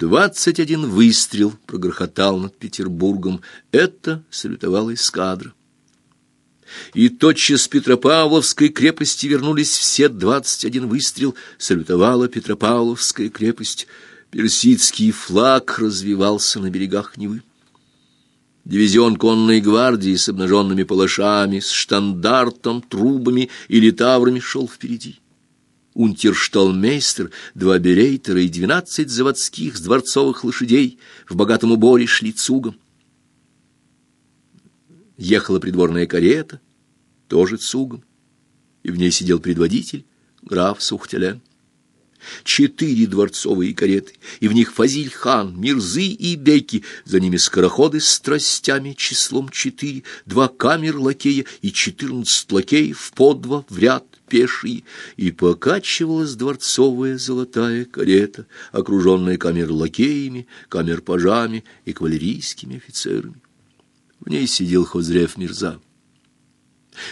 Двадцать один выстрел прогрохотал над Петербургом. Это салютовала эскадра. И тотчас с Петропавловской крепости вернулись все двадцать один выстрел, салютовала Петропавловская крепость. Персидский флаг развивался на берегах Невы. Дивизион конной гвардии с обнаженными палашами, с штандартом, трубами и литаврами шел впереди. Унтершталмейстер, два берейтера и двенадцать заводских с дворцовых лошадей в богатом уборе шли цугом. Ехала придворная карета, тоже цугом, и в ней сидел предводитель, граф Сухтелян четыре дворцовые кареты, и в них Фазиль-хан, Мирзы и Беки, за ними скороходы с тростями числом четыре, два камер-лакея и четырнадцать лакеев по два в ряд пешие, и покачивалась дворцовая золотая карета, окруженная камер-лакеями, камер-пажами и кавалерийскими офицерами. В ней сидел Хозрев Мирза.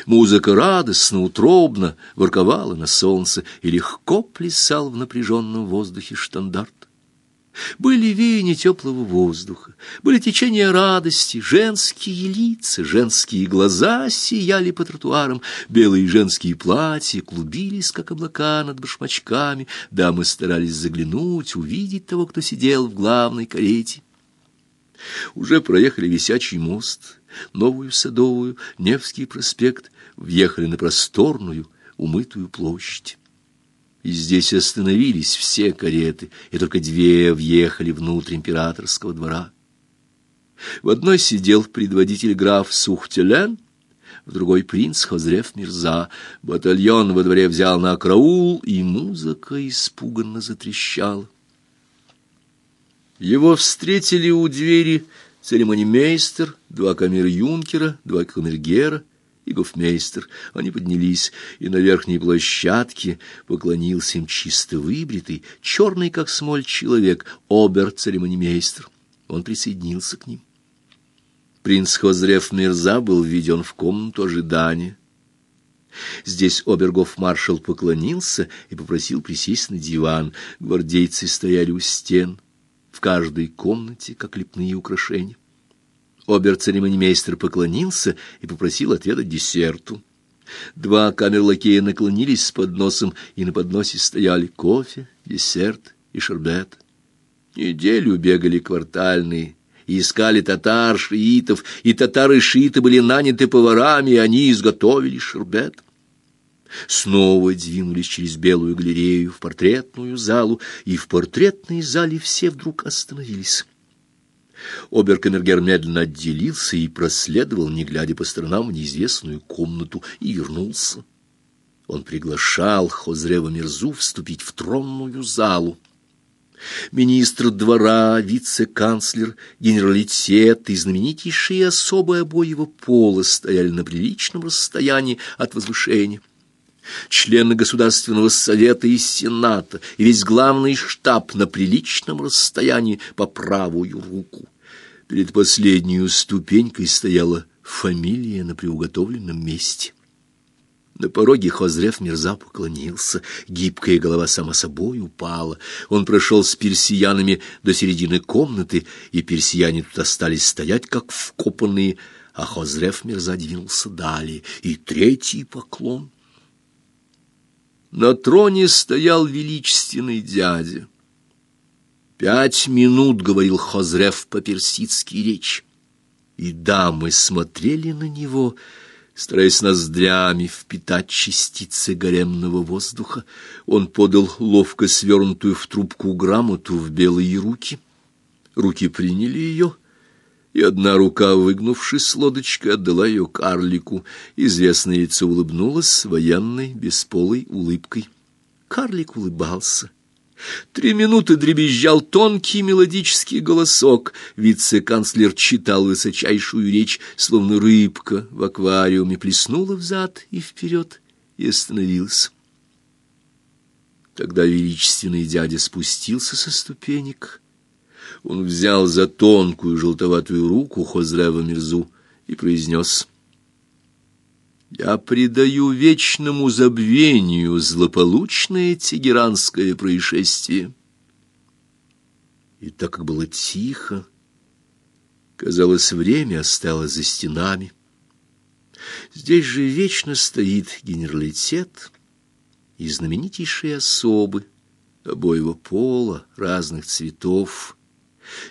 Музыка радостно, утробно ворковала на солнце и легко плясал в напряженном воздухе штандарт. Были веяния теплого воздуха, были течения радости, женские лица, женские глаза сияли по тротуарам, белые женские платья клубились, как облака над башмачками, дамы старались заглянуть, увидеть того, кто сидел в главной карете. Уже проехали висячий мост — Новую Садовую, Невский проспект, въехали на просторную, умытую площадь. И здесь остановились все кареты, и только две въехали внутрь императорского двора. В одной сидел предводитель граф Сухтелен, в другой принц Хозрев Мирза. Батальон во дворе взял на караул, и музыка испуганно затрещала. Его встретили у двери церемонимейстер, два камер-юнкера, два камергера и гофмейстер. Они поднялись, и на верхней площадке поклонился им чисто выбритый, черный как смоль человек, обер-церемонимейстер. Он присоединился к ним. Принц Хозрев Мирза был введен в комнату ожидания. Здесь обергов-маршал поклонился и попросил присесть на диван. Гвардейцы стояли у стен в каждой комнате, как лепные украшения. Обер-церемонимейстер поклонился и попросил отведать десерту. Два камерлакея наклонились с подносом, и на подносе стояли кофе, десерт и шербет. Неделю бегали квартальные, и искали татар, шиитов, и татары-шииты были наняты поварами, и они изготовили шербет. Снова двинулись через белую галерею в портретную залу, и в портретной зале все вдруг остановились. Оберкамергер медленно отделился и проследовал, не глядя по сторонам, в неизвестную комнату и вернулся. Он приглашал Хозрева Мирзу вступить в тронную залу. Министр двора, вице-канцлер, генералитет и знаменитейшие особы обоего пола стояли на приличном расстоянии от возвышения члены Государственного совета и Сената, и весь главный штаб на приличном расстоянии по правую руку. Перед последней ступенькой стояла фамилия на приуготовленном месте. На пороге Хозрев Мирза поклонился, гибкая голова сама собой упала. Он прошел с персиянами до середины комнаты, и персияне тут остались стоять, как вкопанные, а Хозрев Мирза двинулся далее, и третий поклон — на троне стоял величественный дядя. Пять минут говорил Хозрев по-персидски речь, и дамы смотрели на него, стараясь ноздрями впитать частицы гаремного воздуха. Он подал ловко свернутую в трубку грамоту в белые руки. Руки приняли ее — и одна рука, выгнувшись лодочкой, отдала ее карлику. Известное лицо улыбнулось военной, бесполой улыбкой. Карлик улыбался. Три минуты дребезжал тонкий мелодический голосок. Вице-канцлер читал высочайшую речь, словно рыбка в аквариуме, плеснула взад и вперед и остановился. Тогда величественный дядя спустился со ступенек, он взял за тонкую желтоватую руку Хозрева Мирзу и произнес «Я предаю вечному забвению злополучное тегеранское происшествие». И так как было тихо, казалось, время осталось за стенами. Здесь же вечно стоит генералитет и знаменитейшие особы обоего пола, разных цветов.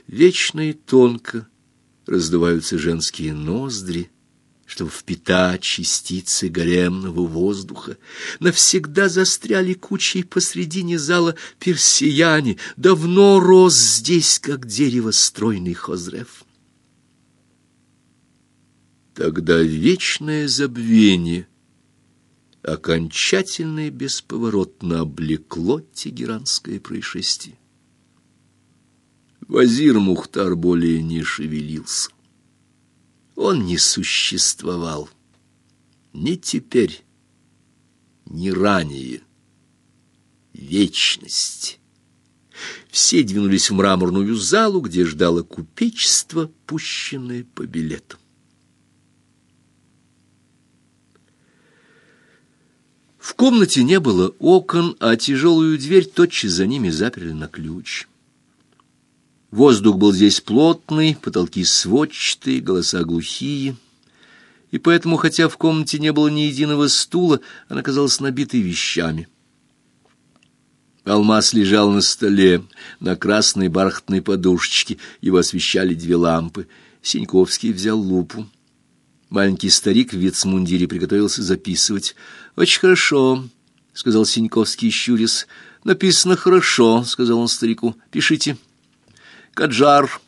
Вечно и тонко раздуваются женские ноздри, чтобы впитать частицы гаремного воздуха. Навсегда застряли кучей посредине зала персияне. Давно рос здесь, как дерево, стройный хозрев. Тогда вечное забвение окончательно и бесповоротно облекло тегеранское происшествие. Вазир Мухтар более не шевелился. Он не существовал ни теперь, ни ранее. Вечность. Все двинулись в мраморную залу, где ждало купечество, пущенное по билетам. В комнате не было окон, а тяжелую дверь тотчас за ними заперли на ключ. Воздух был здесь плотный, потолки сводчатые, голоса глухие. И поэтому, хотя в комнате не было ни единого стула, она казалась набитой вещами. Алмаз лежал на столе, на красной бархатной подушечке, его освещали две лампы. Синьковский взял лупу. Маленький старик в вицмундире приготовился записывать. «Очень хорошо», — сказал Синьковский, щурясь. «Написано хорошо», — сказал он старику. «Пишите». «Каджар,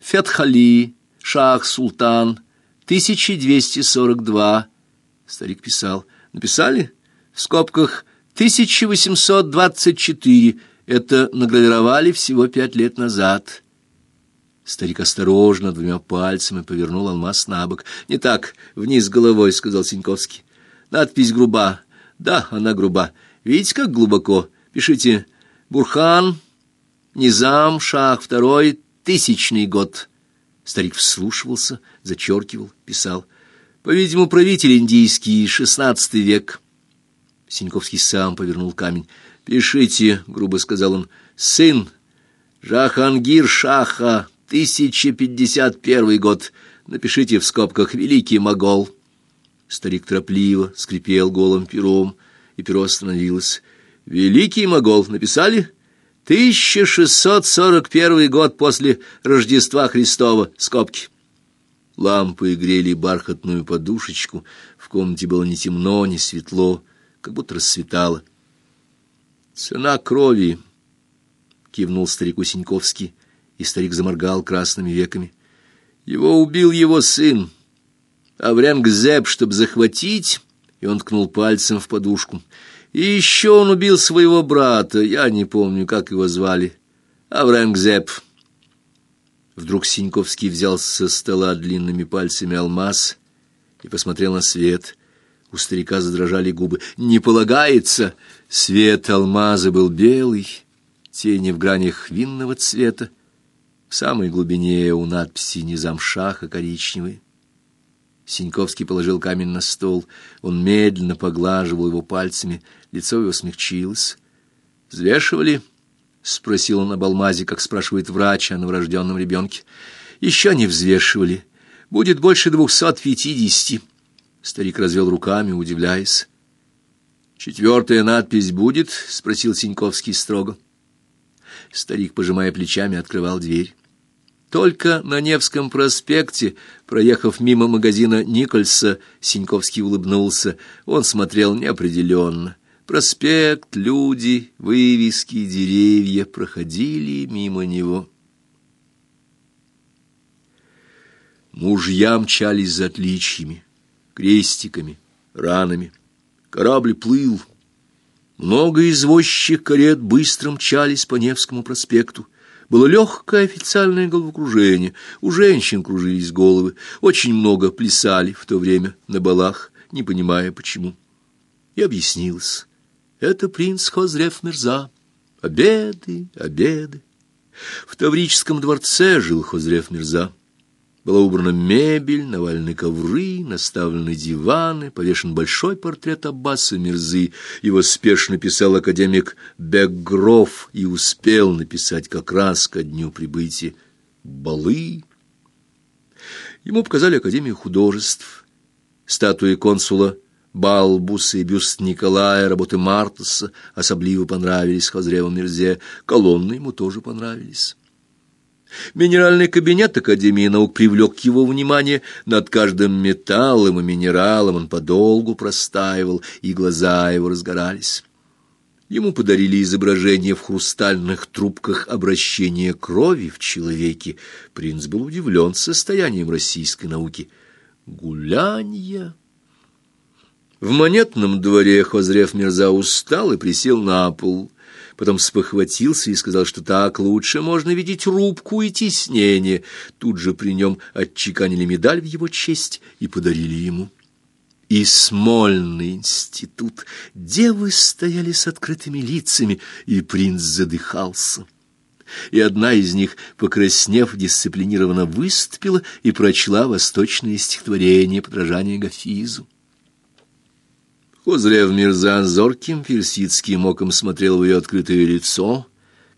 Фетхали, Шах Султан, 1242». Старик писал. «Написали?» «В скобках 1824. Это награвировали всего пять лет назад». Старик осторожно двумя пальцами повернул алмаз на бок. «Не так, вниз головой», — сказал Синьковский. «Надпись груба». «Да, она груба. Видите, как глубоко? Пишите «Бурхан, Низам, Шах, второй, тысячный год». Старик вслушивался, зачеркивал, писал. «По-видимому, правитель индийский, шестнадцатый век». Синьковский сам повернул камень. «Пишите», — грубо сказал он, — «сын Жахангир Шаха, 1051 год. Напишите в скобках «Великий Могол». Старик торопливо скрипел голым пером, и перо остановилось. «Великий Могол» написали? 1641 год после Рождества Христова. Скобки. Лампы грели бархатную подушечку. В комнате было ни темно, ни светло, как будто рассветало. «Цена крови», — кивнул старику Синьковский и старик заморгал красными веками. Его убил его сын, Авренгзеб, чтобы захватить, и он ткнул пальцем в подушку. И еще он убил своего брата, я не помню, как его звали, Авренгзеб. Вдруг Синьковский взял со стола длинными пальцами алмаз и посмотрел на свет. У старика задрожали губы. «Не полагается!» Свет алмаза был белый, тени в гранях винного цвета. В самой глубине у надписи «Низам Шаха» коричневый. Синьковский положил камень на стол. Он медленно поглаживал его пальцами. Лицо его смягчилось. «Взвешивали?» — спросил он об алмазе, как спрашивает врач о новорожденном ребенке. «Еще не взвешивали. Будет больше двухсот пятидесяти». Старик развел руками, удивляясь. «Четвертая надпись будет?» — спросил Синьковский строго. Старик, пожимая плечами, открывал дверь. Только на Невском проспекте, проехав мимо магазина Никольса, Синьковский улыбнулся. Он смотрел неопределенно. Проспект, люди, вывески, деревья проходили мимо него. Мужья мчались за отличиями, крестиками, ранами. Корабль плыл. Много извозчих карет быстро мчались по Невскому проспекту. Было легкое официальное головокружение, у женщин кружились головы, очень много плясали в то время на балах, не понимая почему. И объяснилось. Это принц Хозрев Мирза. Обеды, обеды. В Таврическом дворце жил Хозрев Мирза. Была убрана мебель, навалены ковры, наставлены диваны, повешен большой портрет Аббаса Мирзы. Его спешно писал академик Бекгров и успел написать как раз ко дню прибытия Балы. Ему показали Академию художеств, статуи консула Балбуса и бюст Николая, работы Мартаса особливо понравились Хазреву Мирзе, колонны ему тоже понравились. Минеральный кабинет Академии наук привлек его внимание. Над каждым металлом и минералом он подолгу простаивал, и глаза его разгорались. Ему подарили изображение в хрустальных трубках обращения крови в человеке. Принц был удивлен состоянием российской науки. Гулянья! В монетном дворе Хозрев Мирза устал и присел на пол потом спохватился и сказал, что так лучше можно видеть рубку и тиснение. Тут же при нем отчеканили медаль в его честь и подарили ему. И Смольный институт. Девы стояли с открытыми лицами, и принц задыхался. И одна из них, покраснев, дисциплинированно выступила и прочла восточное стихотворение подражания Гафизу. Узрев Мирза зорким персидским оком смотрел в ее открытое лицо,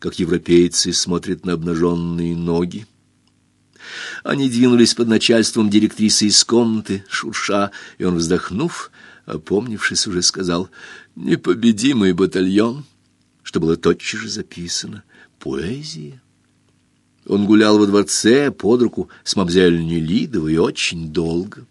как европейцы смотрят на обнаженные ноги. Они двинулись под начальством директрисы из комнаты, шурша, и он, вздохнув, опомнившись, уже сказал «Непобедимый батальон», что было тотчас же записано «Поэзия». Он гулял во дворце под руку с мамзель Нелидовой очень долго.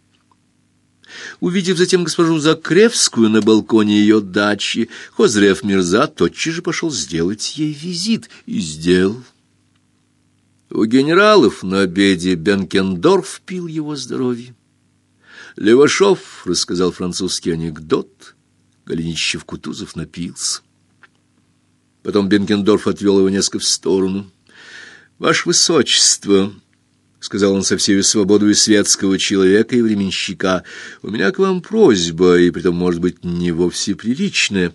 Увидев затем госпожу Закревскую на балконе ее дачи, Хозрев Мирза тотчас же пошел сделать ей визит и сделал. У генералов на обеде Бенкендорф пил его здоровье. Левашов рассказал французский анекдот, Голенищев-Кутузов напился. Потом Бенкендорф отвел его несколько в сторону. «Ваше Высочество!» Сказал он со всей свободой светского человека и временщика. У меня к вам просьба, и притом, может быть, не вовсе приличная.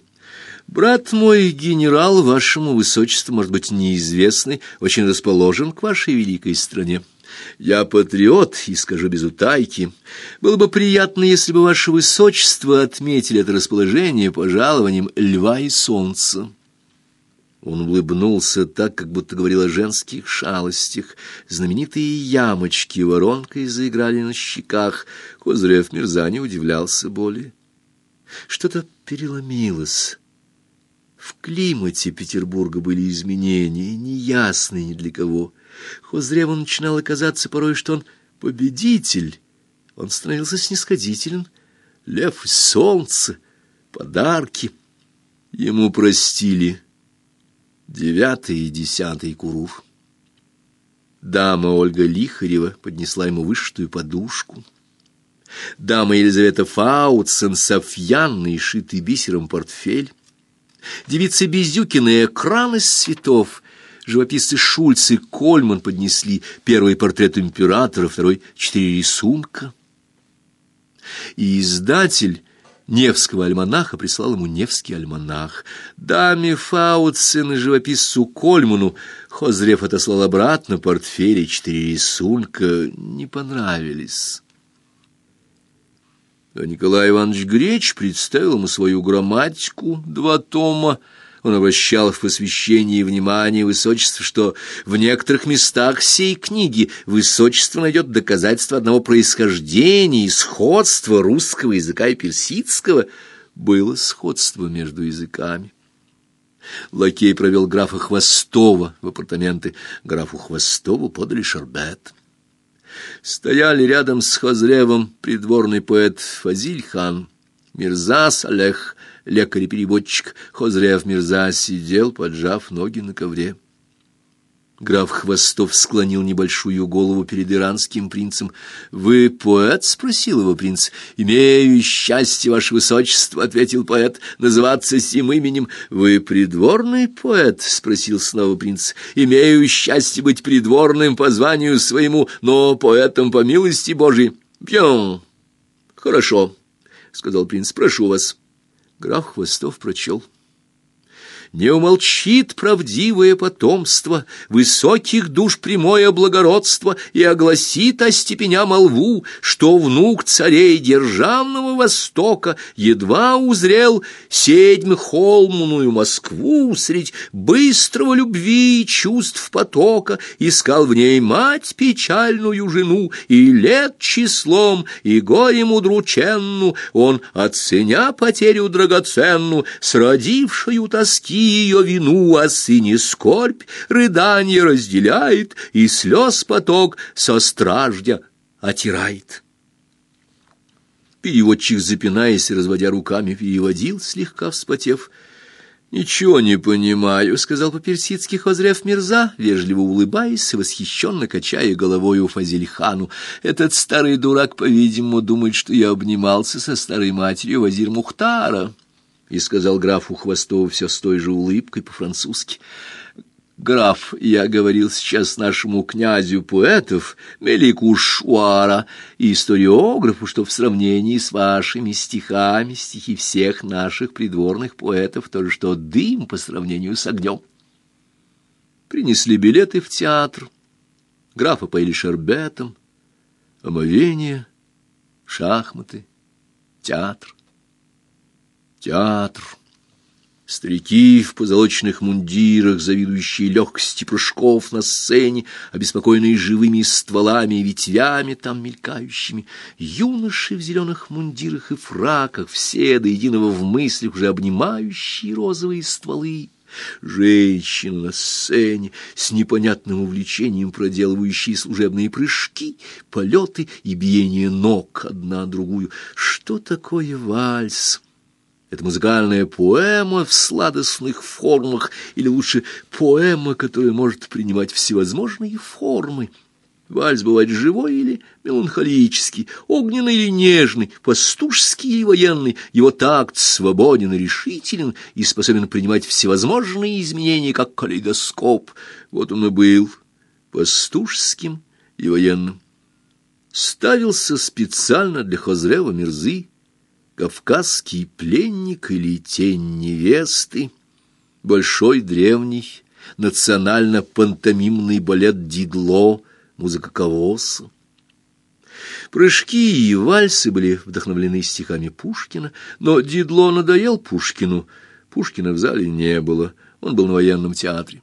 Брат мой, генерал, вашему высочеству, может быть, неизвестный, очень расположен к вашей великой стране. Я патриот и скажу без утайки. Было бы приятно, если бы ваше высочество отметили это расположение пожалованием льва и солнца. Он улыбнулся так, как будто говорил о женских шалостях. Знаменитые ямочки воронкой заиграли на щеках. Козырев Мирза не удивлялся более. Что-то переломилось. В климате Петербурга были изменения, неясные ни для кого. Хозреву начинало казаться порой, что он победитель. Он становился снисходителен. Лев и солнце, подарки. Ему простили Девятый и десятый курур. Дама Ольга Лихарева поднесла ему вышитую подушку. Дама Елизавета Фаутсен Софьянный, шитый бисером портфель. Девица Безюкина экран из цветов. Живописцы Шульц и Кольман поднесли первый портрет императора, второй — четыре рисунка. И издатель Невского альманаха прислал ему Невский альманах. Даме Фауцин и живописцу Кольману Хозрев отослал обратно портфель и четыре рисунка не понравились. А Николай Иванович Греч представил ему свою грамматику, два тома, он обращал в посвящении внимание высочества, что в некоторых местах сей книги высочество найдет доказательства одного происхождения и сходства русского языка и персидского. Было сходство между языками. Лакей провел графа Хвостова в апартаменты. Графу Хвостову подали шарбет. Стояли рядом с Хозревом придворный поэт Фазиль хан, Мирзас Олег, лекарь-переводчик Хозрев Мирза сидел, поджав ноги на ковре. Граф Хвостов склонил небольшую голову перед иранским принцем. «Вы поэт?» — спросил его принц. «Имею счастье, ваше высочество», — ответил поэт, — «называться сим именем». «Вы придворный поэт?» — спросил снова принц. «Имею счастье быть придворным по званию своему, но поэтом по милости Божией». «Бьем». «Хорошо», — сказал принц, — «прошу вас». Граф Хвостов прочел. Не умолчит правдивое потомство, высоких душ прямое благородство и огласит о степеня молву, что внук царей державного Востока едва узрел седьм холмную Москву средь быстрого любви и чувств потока, искал в ней мать печальную жену и лет числом, и горем удрученну, он, оценя потерю драгоценну, с родившую тоски ее вину, о сыне скорбь, рыдание разделяет, и слез поток со страждя отирает. Переводчик, запинаясь и разводя руками, переводил, слегка вспотев, «Ничего не понимаю», — сказал по-персидски Хозрев Мирза, вежливо улыбаясь и восхищенно качая головой у Фазильхану. «Этот старый дурак, по-видимому, думает, что я обнимался со старой матерью Вазир Мухтара», — и сказал графу Хвостову все с той же улыбкой по-французски. Граф, я говорил сейчас нашему князю поэтов, Мелику Шуара, и историографу, что в сравнении с вашими стихами стихи всех наших придворных поэтов то же, что дым по сравнению с огнем. Принесли билеты в театр, графа поили шербетом, омовение, шахматы, театр. Театр. Старики в позолоченных мундирах, завидующие легкости прыжков на сцене, обеспокоенные живыми стволами и ветвями там мелькающими, юноши в зеленых мундирах и фраках, все до единого в мыслях уже обнимающие розовые стволы, женщины на сцене с непонятным увлечением проделывающие служебные прыжки, полеты и биение ног одна другую. Что такое вальс? Это музыкальная поэма в сладостных формах, или лучше поэма, которая может принимать всевозможные формы. Вальс бывает живой или меланхолический, огненный или нежный, пастушский или военный. Его такт свободен и решителен и способен принимать всевозможные изменения, как калейдоскоп. Вот он и был пастушским и военным. Ставился специально для Хозрева Мирзы, Кавказский пленник или тень невесты, большой древний национально-пантомимный балет «Дидло», музыка Кавоса. Прыжки и вальсы были вдохновлены стихами Пушкина, но Дидло надоел Пушкину. Пушкина в зале не было, он был на военном театре.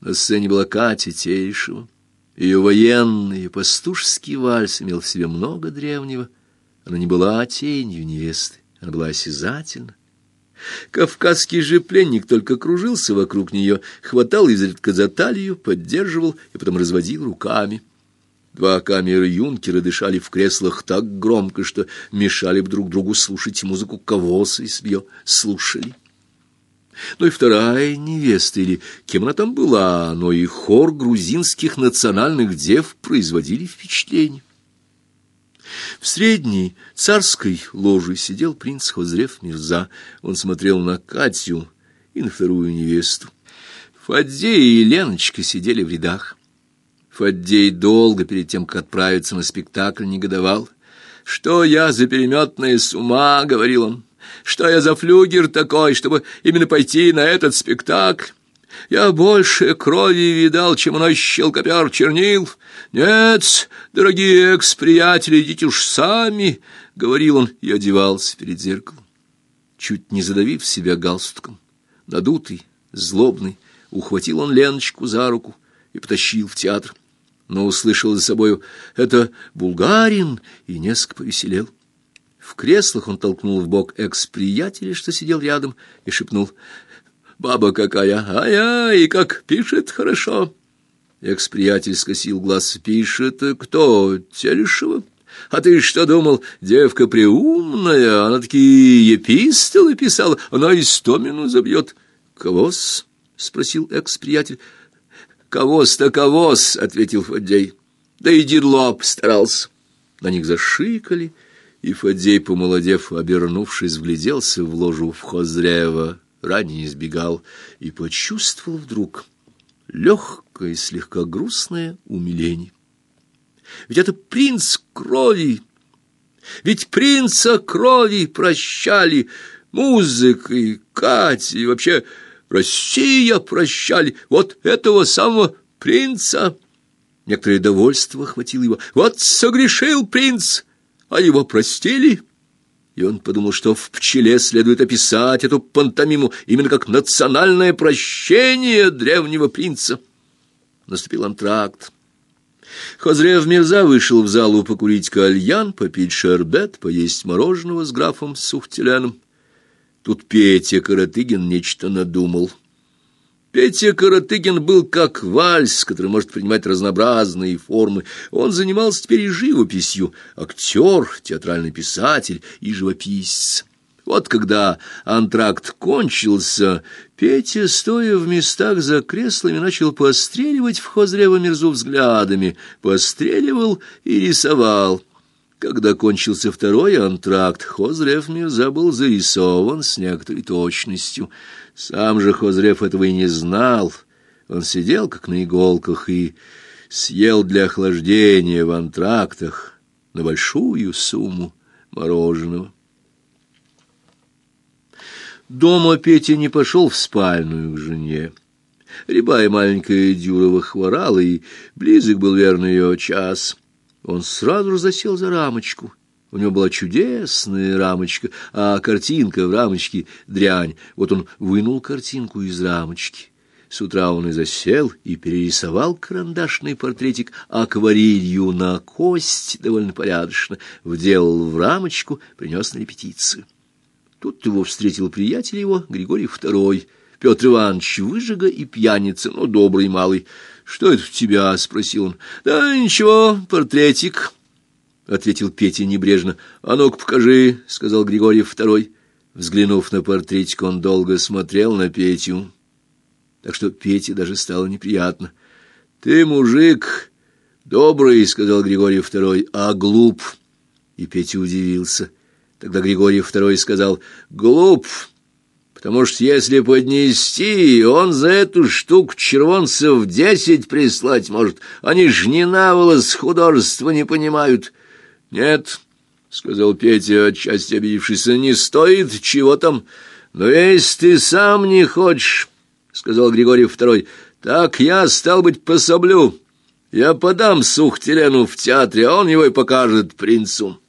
На сцене была Катя Тейшева. Ее военный пастушский вальс имел в себе много древнего, она не была тенью невесты, она была осязательна. Кавказский же пленник только кружился вокруг нее, хватал изредка за талию, поддерживал и потом разводил руками. Два камеры юнкера дышали в креслах так громко, что мешали друг другу слушать музыку Кавоса, если ее слушали. Но и вторая невеста, или кем она там была, но и хор грузинских национальных дев производили впечатление. В средней царской ложе сидел принц Хозрев Мирза. Он смотрел на Катю и на вторую невесту. Фаддей и Леночка сидели в рядах. Фаддей долго перед тем, как отправиться на спектакль, негодовал. «Что я за переметная с ума?» — говорил он. «Что я за флюгер такой, чтобы именно пойти на этот спектакль?» Я больше крови видал, чем иной щелкопер чернил. Нет, дорогие экс-приятели, идите уж сами, — говорил он и одевался перед зеркалом. Чуть не задавив себя галстуком, надутый, злобный, ухватил он Леночку за руку и потащил в театр. Но услышал за собою «это булгарин» и несколько повеселел. В креслах он толкнул в бок экс-приятеля, что сидел рядом, и шепнул Баба какая, ай и как пишет хорошо. Экс-приятель скосил глаз. Пишет кто? Телешева? А ты что думал, девка преумная, она такие епистолы писала, она и сто минут забьет. Кого-с? — спросил экс-приятель. «Кого-с-то кого-с?» — ответил Фаддей. «Да и Дидло старался». На них зашикали, и Фаддей, помолодев, обернувшись, вгляделся в ложу в Хозрева ранее избегал, и почувствовал вдруг легкое, слегка грустное умиление. Ведь это принц крови, ведь принца крови прощали музыкой, Катей, вообще Россия прощали, вот этого самого принца. Некоторое довольство охватило его. Вот согрешил принц, а его простили. И он подумал, что в пчеле следует описать эту пантомиму именно как национальное прощение древнего принца. Наступил антракт. Хозрев Мирза вышел в залу покурить кальян, попить шербет, поесть мороженого с графом Сухтеляном. Тут Петя Каратыгин нечто надумал. Петя Каратыгин был как вальс, который может принимать разнообразные формы. Он занимался теперь и живописью, актер, театральный писатель и живописец. Вот когда антракт кончился, Петя, стоя в местах за креслами, начал постреливать в Хозрева Мирзу взглядами, постреливал и рисовал. Когда кончился второй антракт, Хозрев Мирза был зарисован с некоторой точностью. Сам же Хозрев этого и не знал. Он сидел как на иголках и съел для охлаждения в антрактах на большую сумму мороженого. Дома Петя не пошел в спальную к жене. Рябая маленькая Дюрова хворала, и близок был верный ее час. Он сразу же засел за рамочку. У него была чудесная рамочка, а картинка в рамочке — дрянь. Вот он вынул картинку из рамочки. С утра он и засел, и перерисовал карандашный портретик акварелью на кость довольно порядочно, вделал в рамочку, принес на репетицию. Тут его встретил приятель его, Григорий II, Петр Иванович Выжига и пьяница, но добрый малый. «Что это у тебя?» — спросил он. «Да ничего, портретик», — ответил Петя небрежно. «А ну-ка покажи», — сказал Григорий II. Взглянув на портретик, он долго смотрел на Петю. Так что Пете даже стало неприятно. «Ты мужик добрый», — сказал Григорий II, — «а глуп». И Петя удивился. Тогда Григорий II сказал «Глуп, потому что если поднести, он за эту штуку червонцев десять прислать может. Они ж ни на волос художества не понимают». «Нет», — сказал Петя, отчасти обидевшись, — «не стоит, чего там. Но если ты сам не хочешь», — сказал Григорий II, — «так я, стал быть, пособлю. Я подам Сухтелену в театре, а он его и покажет принцу».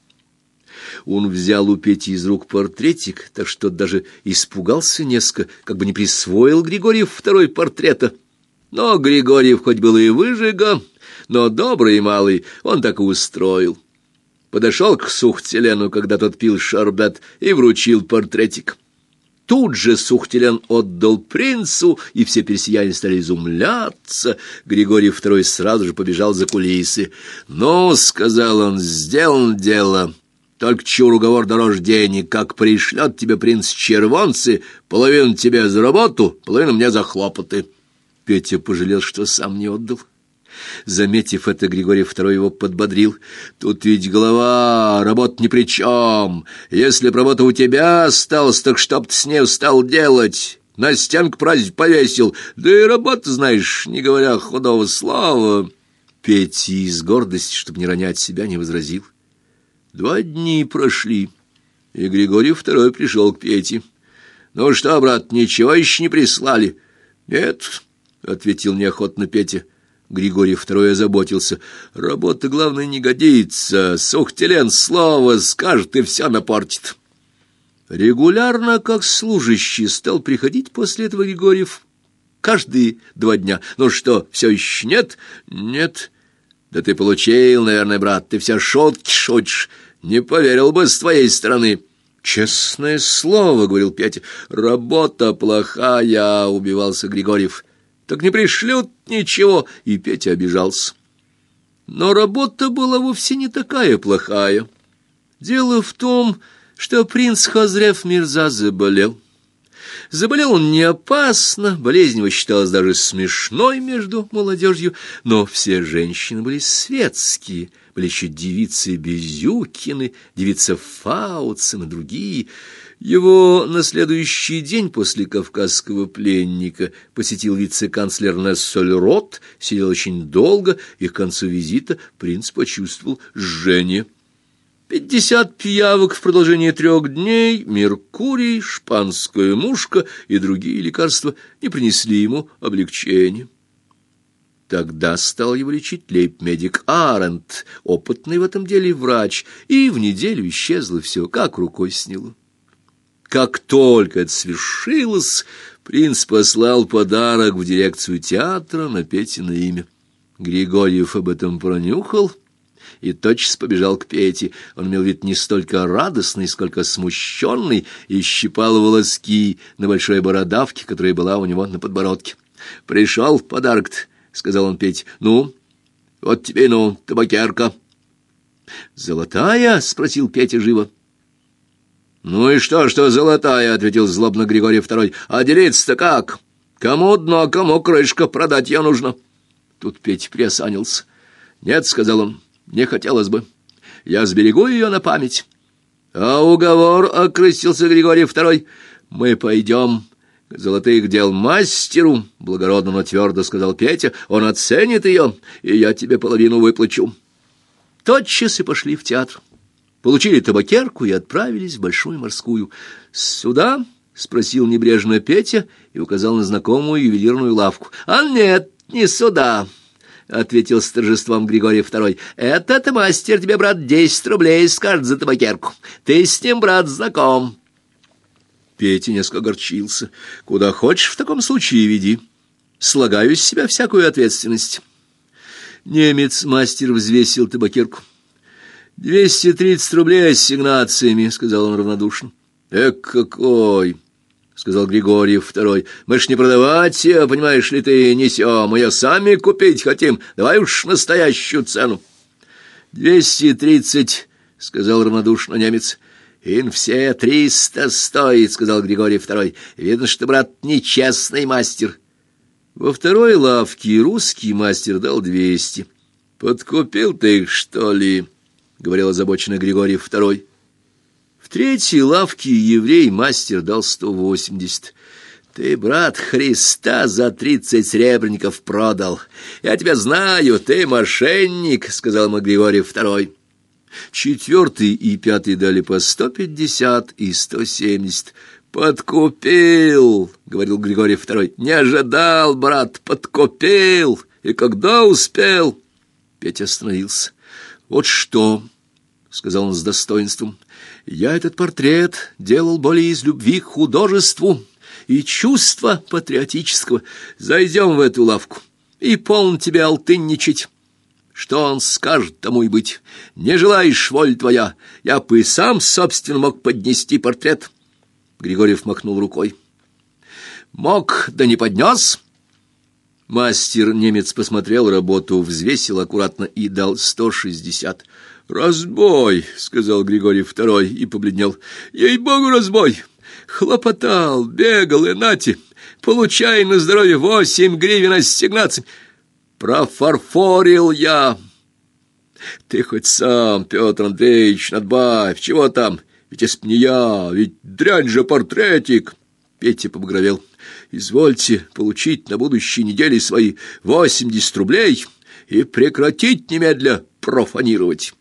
Он взял у Пети из рук портретик, так что даже испугался несколько, как бы не присвоил Григорьев второй портрета. Но Григорьев хоть был и выжига, но добрый малый, он так и устроил. Подошел к Сухтелену, когда тот пил шарбет, и вручил портретик. Тут же Сухтелен отдал принцу, и все персияне стали изумляться. Григорий II сразу же побежал за кулисы. «Ну, — сказал он, — сделано дело. Только чур уговор дороже денег, как пришлет тебе принц червонцы, половину тебе за работу, половину мне за хлопоты. Петя пожалел, что сам не отдал. Заметив это, Григорий II его подбодрил. «Тут ведь голова, работа ни при чем. Если б работа у тебя осталась, так чтоб ты с ней стал делать?» На стенку праздник повесил, да и работа, знаешь, не говоря худого слова. Петя из гордости, чтобы не ронять себя, не возразил. Два дни прошли, и Григорий Второй пришел к Пете. «Ну что, брат, ничего еще не прислали?» «Нет», — ответил неохотно Петя. Григорий Второй озаботился. «Работа, главное, не годится. Сухтелен слово скажет и все напортит». Регулярно, как служащий, стал приходить после этого Григорьев каждые два дня. «Ну что, все еще нет?» «Нет». «Да ты получил, наверное, брат, ты все шутки шутишь». Не поверил бы с твоей стороны. Честное слово, говорил Петя. Работа плохая, убивался Григорьев. Так не пришлют ничего, и Петя обижался. Но работа была вовсе не такая плохая. Дело в том, что принц Хазрев Мирза заболел. Заболел он не опасно, болезнь его считалась даже смешной между молодежью, но все женщины были светские — были еще девицы Безюкины, девица Фауцин и другие. Его на следующий день после кавказского пленника посетил вице-канцлер Нессольрот, сидел очень долго, и к концу визита принц почувствовал жжение. Пятьдесят пиявок в продолжение трех дней, меркурий, шпанская мушка и другие лекарства не принесли ему облегчения. Тогда стал его лечить лейб-медик Арент, опытный в этом деле врач, и в неделю исчезло все, как рукой сняло. Как только это свершилось, принц послал подарок в дирекцию театра на Петино имя. Григорьев об этом пронюхал — и тотчас побежал к Пете. Он имел вид не столько радостный, сколько смущенный, и щипал волоски на большой бородавке, которая была у него на подбородке. «Пришел подарок сказал он Пете. «Ну, вот тебе, ну, табакерка». «Золотая?» — спросил Петя живо. «Ну и что, что золотая?» — ответил злобно Григорий Второй. «А делиться-то как? Кому дно, кому крышка, продать ее нужно». Тут Петя приосанился. «Нет», — сказал он, не хотелось бы. Я сберегу ее на память. А уговор, — окрысился Григорий Второй, — мы пойдем золотых дел мастеру, — благородно, но твердо сказал Петя, — он оценит ее, и я тебе половину выплачу. Тотчас и пошли в театр. Получили табакерку и отправились в Большую морскую. «Сюда?» — спросил небрежно Петя и указал на знакомую ювелирную лавку. «А нет, не сюда!» — ответил с торжеством Григорий Второй. — Этот мастер тебе, брат, десять рублей скажет за табакерку. Ты с ним, брат, знаком. Петя несколько огорчился. — Куда хочешь в таком случае веди. Слагаю из себя всякую ответственность. Немец-мастер взвесил табакерку. — Двести тридцать рублей ассигнациями, — сказал он равнодушно. — Эк, какой! — сказал Григорьев второй. — Мы ж не продавать ее, понимаешь ли ты, несем, мы ее сами купить хотим. Давай уж настоящую цену. — Двести тридцать, — сказал равнодушно немец. — Ин все триста стоит, — сказал Григорий второй. — Видно, что, брат, нечестный мастер. Во второй лавке русский мастер дал двести. — Подкупил ты их, что ли? — говорил озабоченный Григорий второй. — в третьей лавке еврей-мастер дал сто восемьдесят. Ты, брат Христа, за тридцать сребреников продал. Я тебя знаю, ты мошенник, — сказал ему Григорий второй. Четвертый и пятый дали по сто пятьдесят и сто семьдесят. «Подкупил!» — говорил Григорий второй. «Не ожидал, брат, подкупил! И когда успел?» Петя остановился. «Вот что!» — сказал он с достоинством. Я этот портрет делал более из любви к художеству и чувства патриотического. Зайдем в эту лавку и полно тебя алтынничать. Что он скажет, тому и быть. Не желаешь, воль твоя, я бы и сам, собственно, мог поднести портрет. Григорьев махнул рукой. Мог, да не поднес. Мастер-немец посмотрел работу, взвесил аккуратно и дал сто шестьдесят. «Разбой!» — сказал Григорий Второй и побледнел. «Ей-богу, разбой! Хлопотал, бегал и нати, получай на здоровье восемь гривен ассигнаций. Профарфорил я!» «Ты хоть сам, Петр Андреевич, надбавь, чего там? Ведь если не я, ведь дрянь же портретик!» Петя побагровел. «Извольте получить на будущей неделе свои восемьдесят рублей и прекратить немедля профанировать».